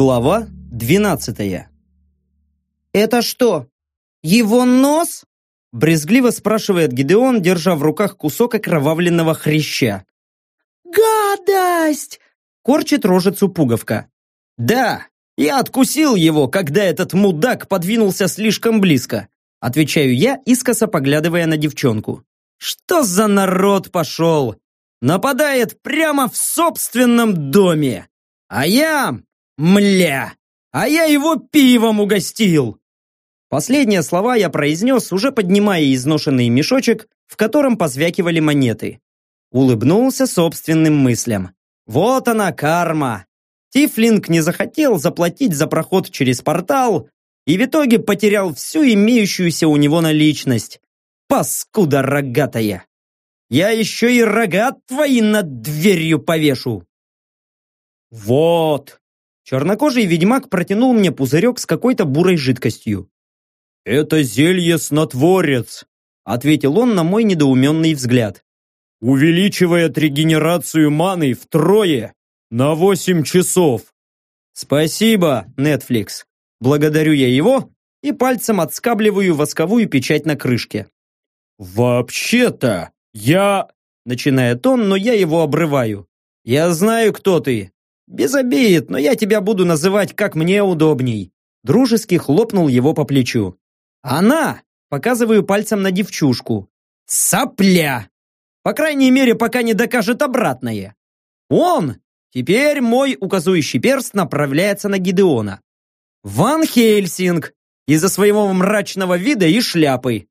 Глава двенадцатая. «Это что, его нос?» Брезгливо спрашивает Гидеон, держа в руках кусок окровавленного хряща. «Гадость!» Корчит рожицу пуговка. «Да, я откусил его, когда этот мудак подвинулся слишком близко», отвечаю я, искоса поглядывая на девчонку. «Что за народ пошел? Нападает прямо в собственном доме! А я Мля! А я его пивом угостил!» Последние слова я произнес, уже поднимая изношенный мешочек, в котором позвякивали монеты. Улыбнулся собственным мыслям. «Вот она, карма!» Тифлинг не захотел заплатить за проход через портал и в итоге потерял всю имеющуюся у него наличность. Паскуда рогатая! Я еще и рога твои над дверью повешу! Вот! Чернокожий ведьмак протянул мне пузырек с какой-то бурой жидкостью. «Это зелье-снотворец», — ответил он на мой недоуменный взгляд. «Увеличивает регенерацию маны втрое на восемь часов». «Спасибо, Netflix». Благодарю я его и пальцем отскабливаю восковую печать на крышке. «Вообще-то я...» Начинает он, но я его обрываю. «Я знаю, кто ты. «Без обид, но я тебя буду называть как мне удобней». Дружески хлопнул его по плечу. «Она!» – показываю пальцем на девчушку. «Сопля!» По крайней мере, пока не докажет обратное. «Он!» Теперь мой указующий перст направляется на Гидеона. «Ван Хельсинг!» Из-за своего мрачного вида и шляпы.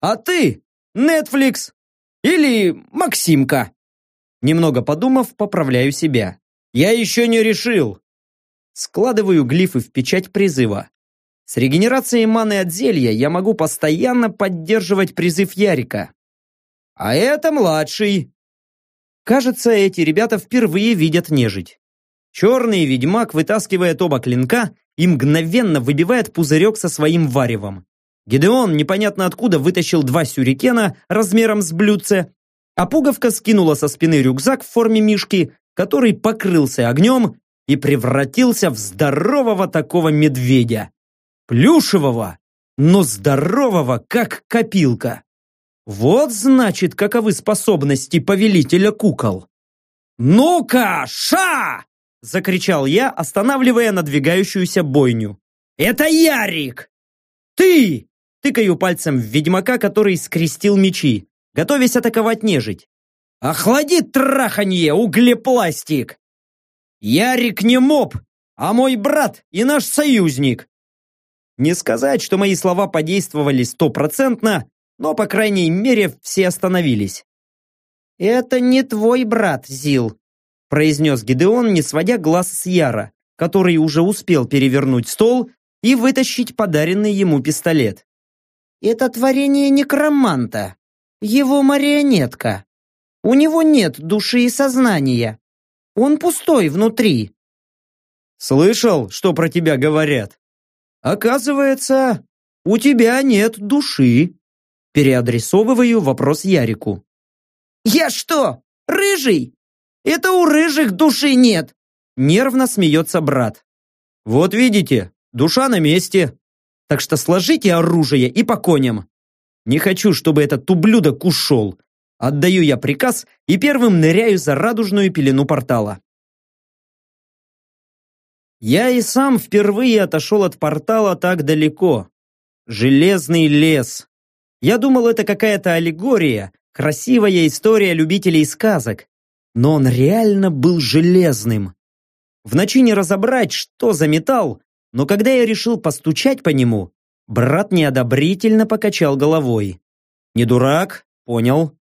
«А ты? Netflix? Или Максимка?» Немного подумав, поправляю себя. Я еще не решил. Складываю глифы в печать призыва. С регенерацией маны от зелья я могу постоянно поддерживать призыв Ярика. А это младший. Кажется, эти ребята впервые видят нежить. Черный ведьмак вытаскивает оба клинка и мгновенно выбивает пузырек со своим варевом. Гедеон непонятно откуда вытащил два сюрикена размером с блюдце, а пуговка скинула со спины рюкзак в форме мишки который покрылся огнем и превратился в здорового такого медведя. Плюшевого, но здорового, как копилка. Вот значит, каковы способности повелителя кукол. «Ну-ка, ша!» – закричал я, останавливая надвигающуюся бойню. «Это Ярик!» «Ты!» – тыкаю пальцем в ведьмака, который скрестил мечи, готовясь атаковать нежить. Охлади траханье, углепластик! Ярик не моб, а мой брат и наш союзник. Не сказать, что мои слова подействовали стопроцентно, но, по крайней мере, все остановились. «Это не твой брат, Зил», произнес Гидеон, не сводя глаз с Яра, который уже успел перевернуть стол и вытащить подаренный ему пистолет. «Это творение некроманта, его марионетка. У него нет души и сознания. Он пустой внутри. Слышал, что про тебя говорят? Оказывается, у тебя нет души. Переадресовываю вопрос Ярику. Я что, рыжий? Это у рыжих души нет. Нервно смеется брат. Вот видите, душа на месте. Так что сложите оружие и по коням. Не хочу, чтобы этот ублюдок ушел. Отдаю я приказ и первым ныряю за радужную пелену портала. Я и сам впервые отошел от портала так далеко. Железный лес. Я думал, это какая-то аллегория, красивая история любителей сказок. Но он реально был железным. В ночи не разобрать, что за металл, но когда я решил постучать по нему, брат неодобрительно покачал головой. Не дурак, понял.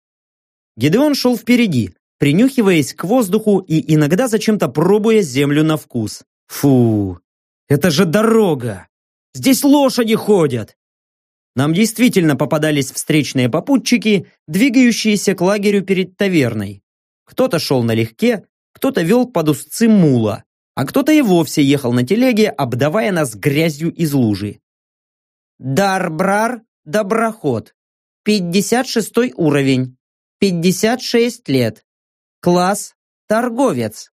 Гедеон шел впереди, принюхиваясь к воздуху и иногда зачем-то пробуя землю на вкус. Фу, это же дорога! Здесь лошади ходят! Нам действительно попадались встречные попутчики, двигающиеся к лагерю перед таверной. Кто-то шел налегке, кто-то вел под узцы мула, а кто-то и вовсе ехал на телеге, обдавая нас грязью из лужи. Дарбрар Доброход. 56 уровень. 56 лет. Класс – торговец.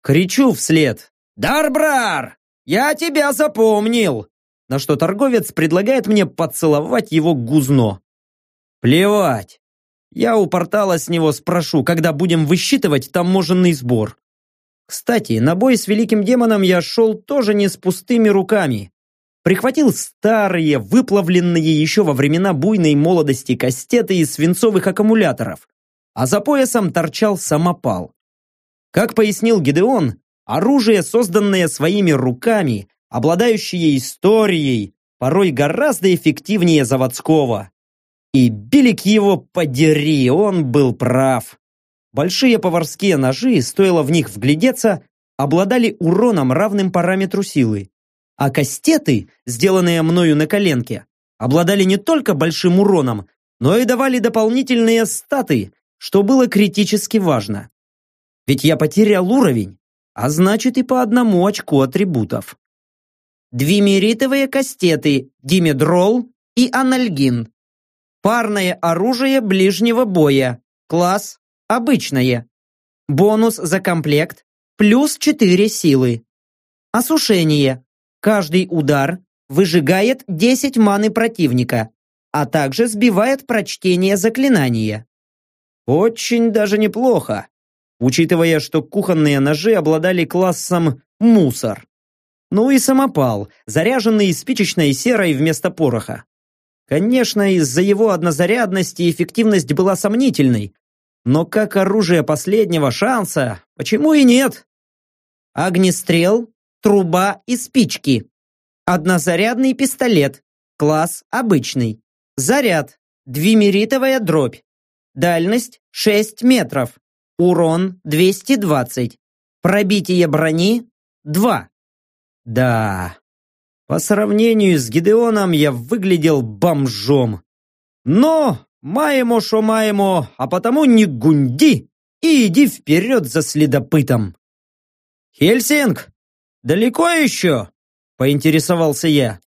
Кричу вслед. «Дарбрар! я тебя запомнил!» На что торговец предлагает мне поцеловать его гузно. Плевать. Я у портала с него спрошу, когда будем высчитывать таможенный сбор. Кстати, на бой с великим демоном я шел тоже не с пустыми руками. Прихватил старые, выплавленные еще во времена буйной молодости кастеты из свинцовых аккумуляторов, а за поясом торчал самопал. Как пояснил Гидеон, оружие, созданное своими руками, обладающее историей, порой гораздо эффективнее заводского. И Билик его подери, он был прав. Большие поварские ножи, стоило в них вглядеться, обладали уроном, равным параметру силы. А кастеты, сделанные мною на коленке, обладали не только большим уроном, но и давали дополнительные статы, что было критически важно. Ведь я потерял уровень, а значит и по одному очку атрибутов. Двимеритовые кастеты, димедрол и анальгин. Парное оружие ближнего боя, класс Обычное. Бонус за комплект плюс 4 силы. Осушение. Каждый удар выжигает 10 маны противника, а также сбивает прочтение заклинания. Очень даже неплохо, учитывая, что кухонные ножи обладали классом «мусор». Ну и самопал, заряженный спичечной серой вместо пороха. Конечно, из-за его однозарядности эффективность была сомнительной, но как оружие последнего шанса, почему и нет? Огнестрел, труба и спички. Однозарядный пистолет, класс обычный. Заряд, двимеритовая дробь. Дальность 6 метров. Урон 220. Пробитие брони 2. Да, по сравнению с Гидеоном я выглядел бомжом. Но Маемо, шо маемо, а потому не гунди и иди вперед за следопытом. «Хельсинг, далеко еще?» – поинтересовался я.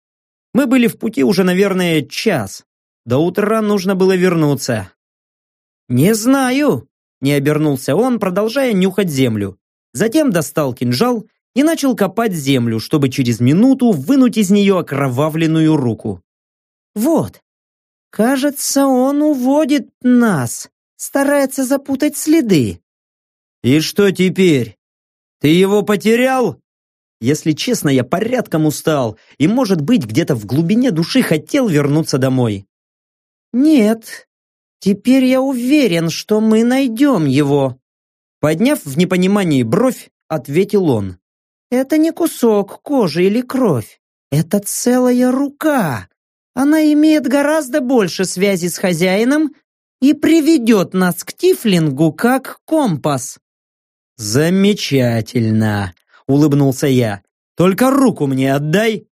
Мы были в пути уже, наверное, час. До утра нужно было вернуться. «Не знаю», – не обернулся он, продолжая нюхать землю. Затем достал кинжал и начал копать землю, чтобы через минуту вынуть из нее окровавленную руку. «Вот, Кажется, он уводит нас, старается запутать следы. И что теперь? Ты его потерял? Если честно, я порядком устал и, может быть, где-то в глубине души хотел вернуться домой. Нет, теперь я уверен, что мы найдем его. Подняв в непонимании бровь, ответил он. Это не кусок кожи или кровь. Это целая рука, она имеет гораздо больше связи с хозяином и приведет нас к Тифлингу как компас». «Замечательно!» — улыбнулся я. «Только руку мне отдай!»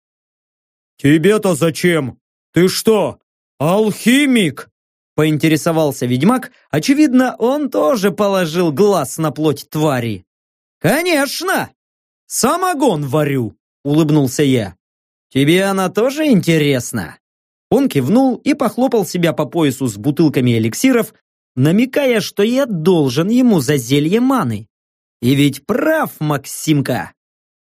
«Тебе-то зачем? Ты что, алхимик?» Поинтересовался ведьмак. Очевидно, он тоже положил глаз на плоть твари. «Конечно! Самогон варю!» — улыбнулся я. «Тебе она тоже интересна?» Он кивнул и похлопал себя по поясу с бутылками эликсиров, намекая, что я должен ему за зелье маны. И ведь прав Максимка.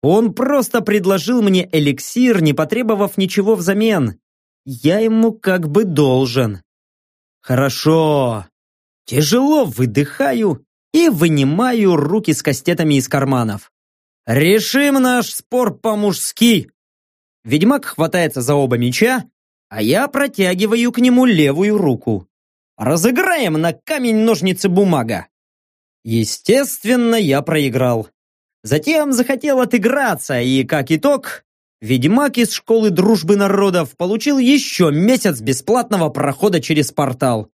Он просто предложил мне эликсир, не потребовав ничего взамен. Я ему как бы должен. Хорошо. Тяжело выдыхаю и вынимаю руки с кастетами из карманов. Решим наш спор по-мужски. Ведьмак хватается за оба меча, а я протягиваю к нему левую руку. Разыграем на камень-ножницы-бумага. Естественно, я проиграл. Затем захотел отыграться, и, как итог, ведьмак из школы дружбы народов получил еще месяц бесплатного прохода через портал.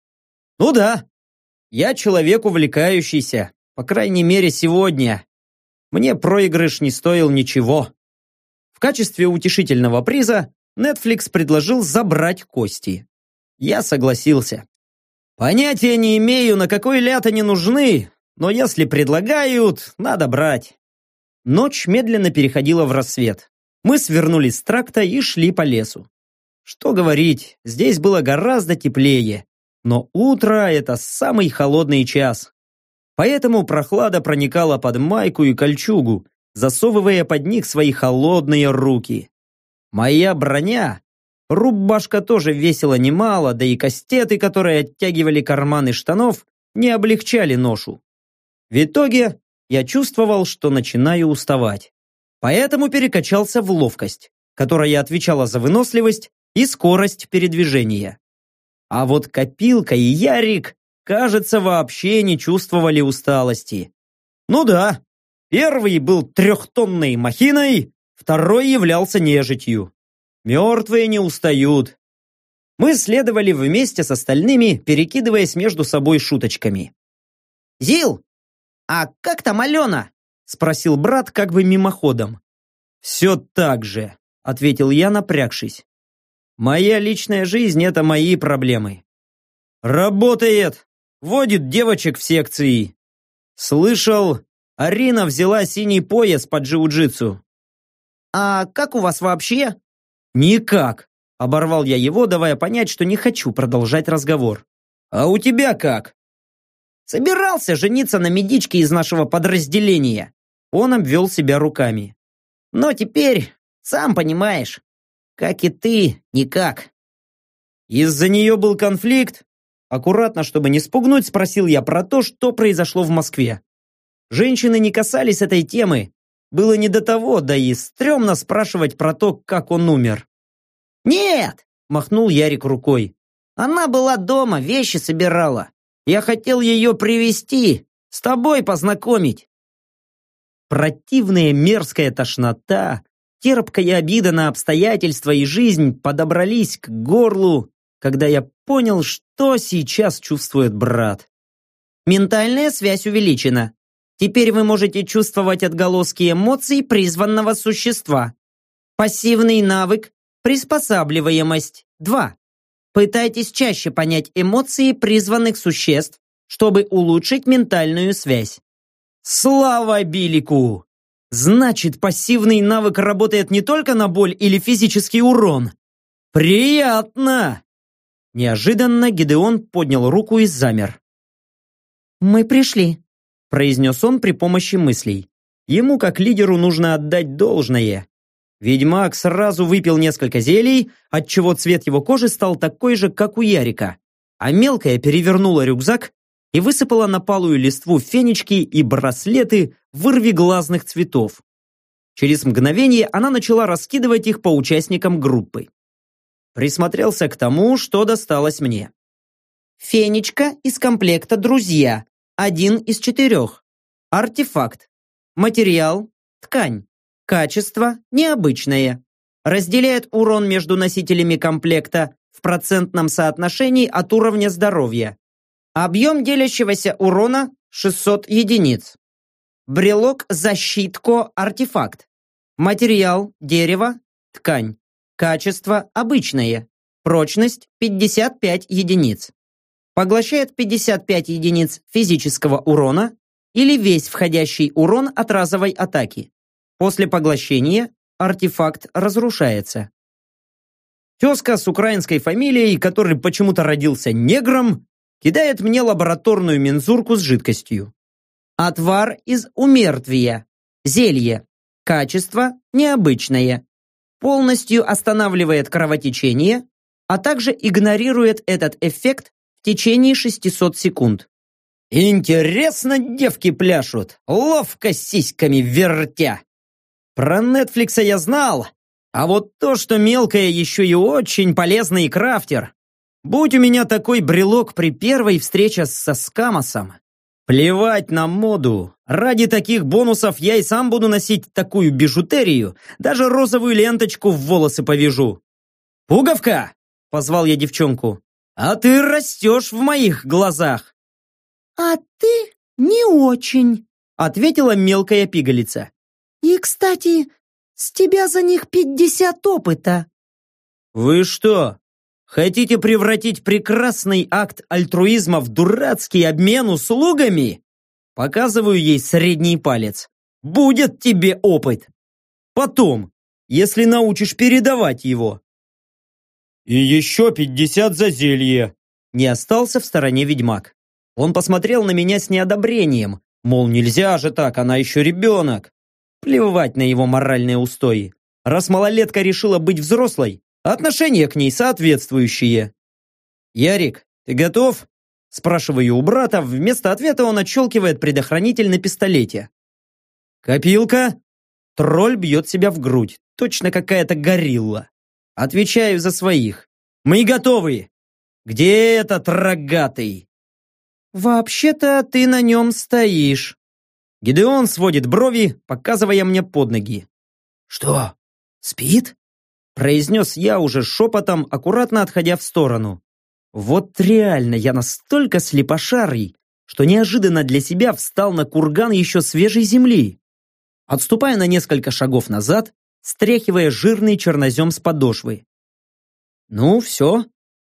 Ну да, я человек увлекающийся, по крайней мере сегодня. Мне проигрыш не стоил ничего. В качестве утешительного приза Netflix предложил забрать кости. Я согласился. Понятия не имею, на какой ляд они нужны, но если предлагают, надо брать. Ночь медленно переходила в рассвет. Мы свернули с тракта и шли по лесу. Что говорить, здесь было гораздо теплее, но утро – это самый холодный час. Поэтому прохлада проникала под майку и кольчугу, засовывая под них свои холодные руки. Моя броня, рубашка тоже весила немало, да и кастеты, которые оттягивали карманы штанов, не облегчали ношу. В итоге я чувствовал, что начинаю уставать. Поэтому перекачался в ловкость, которая отвечала за выносливость и скорость передвижения. А вот Копилка и Ярик, кажется, вообще не чувствовали усталости. Ну да, первый был трехтонной махиной, второй являлся нежитью. Мертвые не устают. Мы следовали вместе с остальными, перекидываясь между собой шуточками. «Зил, а как там Алена?» спросил брат как бы мимоходом. «Все так же», — ответил я, напрягшись. «Моя личная жизнь — это мои проблемы». «Работает! Водит девочек в секции. Слышал, Арина взяла синий пояс по джиу-джитсу». «А как у вас вообще?» «Никак», — оборвал я его, давая понять, что не хочу продолжать разговор. «А у тебя как?» «Собирался жениться на медичке из нашего подразделения. Он обвел себя руками. «Но теперь, сам понимаешь, как и ты, никак». «Из-за нее был конфликт?» Аккуратно, чтобы не спугнуть, спросил я про то, что произошло в Москве. Женщины не касались этой темы. Было не до того, да и стрёмно спрашивать про то, как он умер. «Нет!» – махнул Ярик рукой. «Она была дома, вещи собирала. Я хотел ее привести, с тобой познакомить. Противная мерзкая тошнота, терпкая обида на обстоятельства и жизнь подобрались к горлу, когда я понял, что сейчас чувствует брат. Ментальная связь увеличена. Теперь вы можете чувствовать отголоски эмоций призванного существа. Пассивный навык приспосабливаемость 2. Пытайтесь чаще понять эмоции призванных существ, чтобы улучшить ментальную связь. Слава Билику! Значит, пассивный навык работает не только на боль или физический урон. Приятно! Неожиданно Гидеон поднял руку и замер. «Мы пришли», – произнес он при помощи мыслей. Ему, как лидеру, нужно отдать должное. Ведьмак сразу выпил несколько зелий, отчего цвет его кожи стал такой же, как у Ярика. А мелкая перевернула рюкзак и высыпала на палую листву фенечки и браслеты вырвиглазных цветов. Через мгновение она начала раскидывать их по участникам группы. Присмотрелся к тому, что досталось мне. Фенечка из комплекта «Друзья». Один из четырех. Артефакт. Материал. Ткань. Качество необычное. Разделяет урон между носителями комплекта в процентном соотношении от уровня здоровья. Объем делящегося урона 600 единиц. Брелок защитко артефакт. Материал дерево, ткань. Качество обычное. Прочность 55 единиц. Поглощает 55 единиц физического урона или весь входящий урон от разовой атаки. После поглощения артефакт разрушается. Тезка с украинской фамилией, который почему-то родился негром, кидает мне лабораторную мензурку с жидкостью. Отвар из умертвия. Зелье. Качество необычное. Полностью останавливает кровотечение, а также игнорирует этот эффект в течение 600 секунд. Интересно девки пляшут, ловко сиськами вертя. Про Нетфликса я знал, а вот то, что мелкая еще и очень полезный крафтер, Будь у меня такой брелок при первой встрече со Скамосом. Плевать на моду. Ради таких бонусов я и сам буду носить такую бижутерию. Даже розовую ленточку в волосы повяжу. «Пуговка!» – позвал я девчонку. «А ты растешь в моих глазах!» «А ты не очень», – ответила мелкая пигалица. «И, кстати, с тебя за них пятьдесят опыта». «Вы что, Хотите превратить прекрасный акт альтруизма в дурацкий обмен услугами? Показываю ей средний палец. Будет тебе опыт. Потом, если научишь передавать его. И еще пятьдесят за зелье. Не остался в стороне ведьмак. Он посмотрел на меня с неодобрением, мол, нельзя же так, она еще ребенок. Плевать на его моральные устои. Раз малолетка решила быть взрослой, отношения к ней соответствующие. «Ярик, ты готов?» Спрашиваю у брата, вместо ответа он отщелкивает предохранитель на пистолете. «Копилка?» Тролль бьет себя в грудь, точно какая-то горилла. Отвечаю за своих. «Мы готовы!» «Где этот рогатый?» «Вообще-то ты на нем стоишь». Гидеон сводит брови, показывая мне под ноги. «Что, спит?» произнес я уже шепотом, аккуратно отходя в сторону. Вот реально я настолько слепошарый, что неожиданно для себя встал на курган еще свежей земли. Отступая на несколько шагов назад, стряхивая жирный чернозем с подошвы. «Ну, все,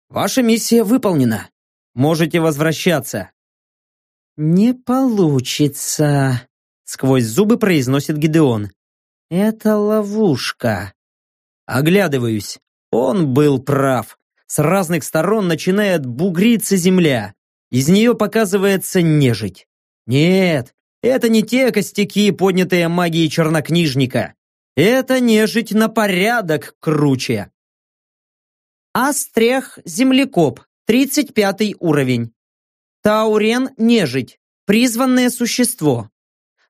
ваша миссия выполнена. Можете возвращаться». «Не получится», — сквозь зубы произносит Гидеон. «Это ловушка». Оглядываюсь. Он был прав. С разных сторон начинает бугриться земля. Из нее показывается нежить. Нет, это не те костяки, поднятые магией чернокнижника. Это нежить на порядок круче. Астрех землекоп, 35 уровень. Таурен нежить, призванное существо.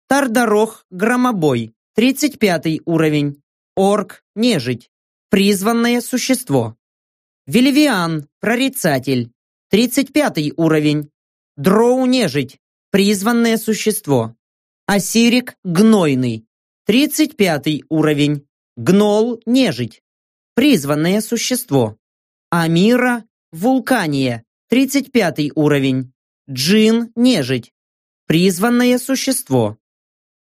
Тардарох громобой, 35 уровень. Орк нежить, призванное существо. Веливиан, прорицатель, 35 уровень. Дроу нежить, призванное существо. Осирик гнойный, 35 уровень. Гнол нежить, призванное существо. Амира вулкания, 35 уровень. Джин нежить, призванное существо.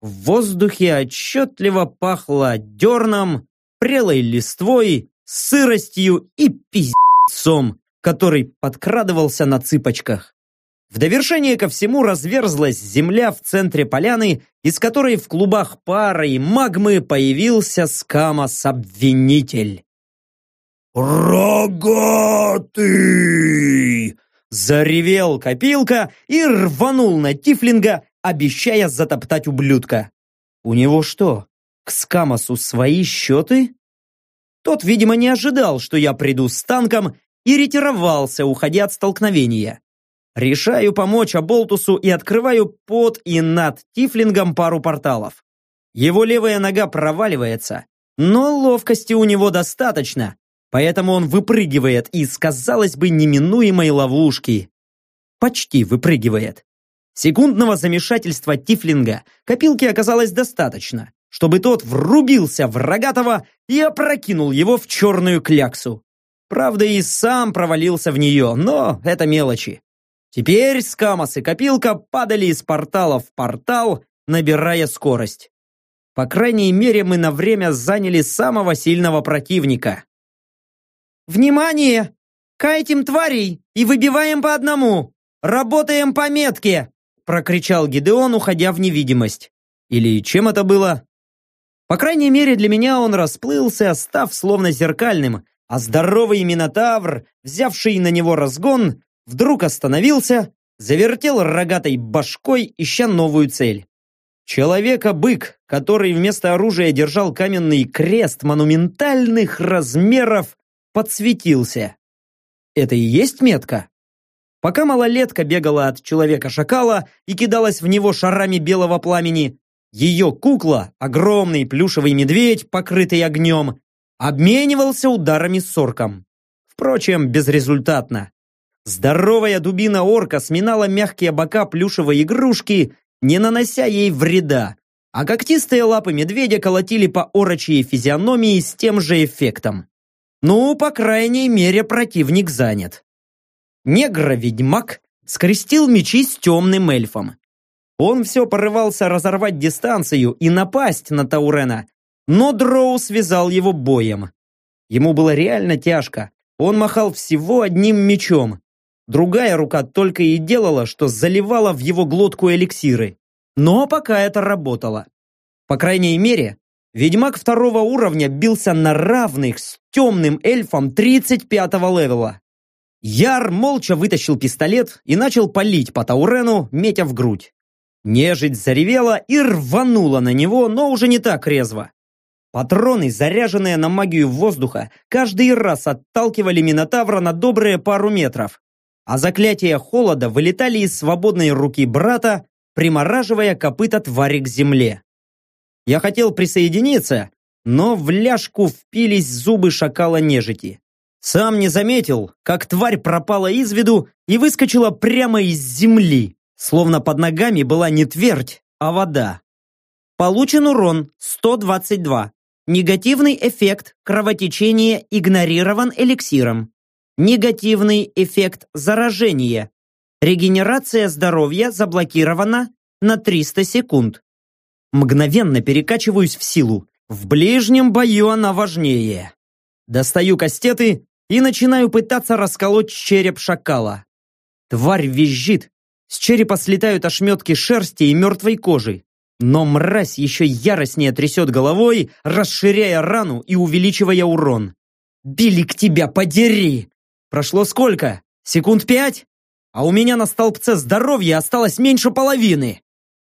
В воздухе отчетливо пахло дерном, прелой листвой сыростью и пиздецом, который подкрадывался на цыпочках. В довершение ко всему разверзлась земля в центре поляны, из которой в клубах пара и магмы появился скамос-обвинитель. «Рогатый!» Заревел копилка и рванул на Тифлинга, обещая затоптать ублюдка. У него что, к Скамосу свои счеты? Тот, видимо, не ожидал, что я приду с танком и ретировался, уходя от столкновения. Решаю помочь Аболтусу и открываю под и над Тифлингом пару порталов. Его левая нога проваливается, но ловкости у него достаточно, поэтому он выпрыгивает из, казалось бы, неминуемой ловушки. Почти выпрыгивает. Секундного замешательства Тифлинга копилки оказалось достаточно чтобы тот врубился в рогатого и опрокинул его в черную кляксу. Правда, и сам провалился в нее, но это мелочи. Теперь Скамос и Копилка падали из портала в портал, набирая скорость. По крайней мере, мы на время заняли самого сильного противника. «Внимание! Кайтим тварей и выбиваем по одному! Работаем по метке!» прокричал Гидеон, уходя в невидимость. Или чем это было? По крайней мере, для меня он расплылся, став словно зеркальным, а здоровый Минотавр, взявший на него разгон, вдруг остановился, завертел рогатой башкой, ища новую цель. Человека-бык, который вместо оружия держал каменный крест монументальных размеров, подсветился. Это и есть метка? Пока малолетка бегала от человека-шакала и кидалась в него шарами белого пламени, ее кукла, огромный плюшевый медведь, покрытый огнем, обменивался ударами с орком. Впрочем, безрезультатно. Здоровая дубина орка сминала мягкие бока плюшевой игрушки, не нанося ей вреда, а когтистые лапы медведя колотили по орочьей физиономии с тем же эффектом. Ну, по крайней мере, противник занят. Негра-ведьмак скрестил мечи с темным эльфом. Он все порывался разорвать дистанцию и напасть на Таурена, но Дроу связал его боем. Ему было реально тяжко. Он махал всего одним мечом. Другая рука только и делала, что заливала в его глотку эликсиры. Но пока это работало. По крайней мере, ведьмак второго уровня бился на равных с темным эльфом 35-го левела. Яр молча вытащил пистолет и начал палить по Таурену, метя в грудь. Нежить заревела и рванула на него, но уже не так резво. Патроны, заряженные на магию воздуха, каждый раз отталкивали Минотавра на добрые пару метров, а заклятия холода вылетали из свободной руки брата, примораживая копыта твари к земле. Я хотел присоединиться, но в ляжку впились зубы шакала нежити. Сам не заметил, как тварь пропала из виду и выскочила прямо из земли, словно под ногами была не твердь, а вода. Получен урон 122. Негативный эффект кровотечения игнорирован эликсиром. Негативный эффект заражения. Регенерация здоровья заблокирована на 300 секунд. Мгновенно перекачиваюсь в силу. В ближнем бою она важнее. Достаю кастеты и начинаю пытаться расколоть череп шакала. Тварь визжит. С черепа слетают ошметки шерсти и мертвой кожи. Но мразь еще яростнее трясет головой, расширяя рану и увеличивая урон. «Билик тебя подери!» Прошло сколько? Секунд пять? А у меня на столбце здоровья осталось меньше половины.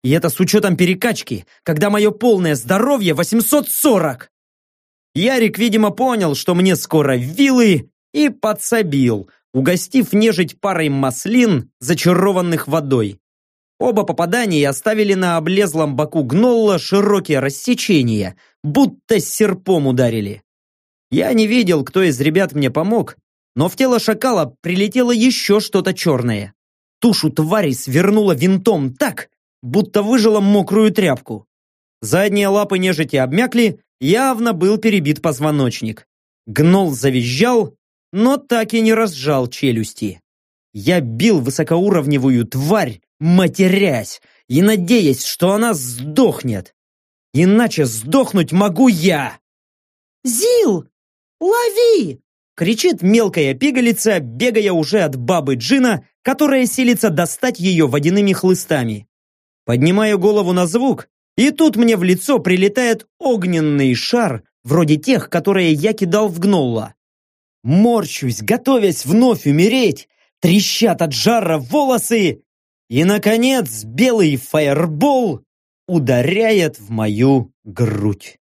И это с учетом перекачки, когда мое полное здоровье 840. Ярик, видимо, понял, что мне скоро вилы, и подсобил, угостив нежить парой маслин, зачарованных водой. Оба попадания оставили на облезлом боку гнолла широкие рассечения, будто серпом ударили. Я не видел, кто из ребят мне помог, но в тело шакала прилетело еще что-то черное. Тушу твари свернуло винтом так, будто выжила мокрую тряпку. Задние лапы нежити обмякли, явно был перебит позвоночник. Гнол завизжал, но так и не разжал челюсти. Я бил высокоуровневую тварь, матерясь и надеясь, что она сдохнет. Иначе сдохнуть могу я. «Зил, лови!» кричит мелкая пигалица, бегая уже от бабы Джина, которая силится достать ее водяными хлыстами. Поднимаю голову на звук, и тут мне в лицо прилетает огненный шар, вроде тех, которые я кидал в гнолла. Морщусь, готовясь вновь умереть, трещат от жара волосы, и, наконец, белый фаербол ударяет в мою грудь.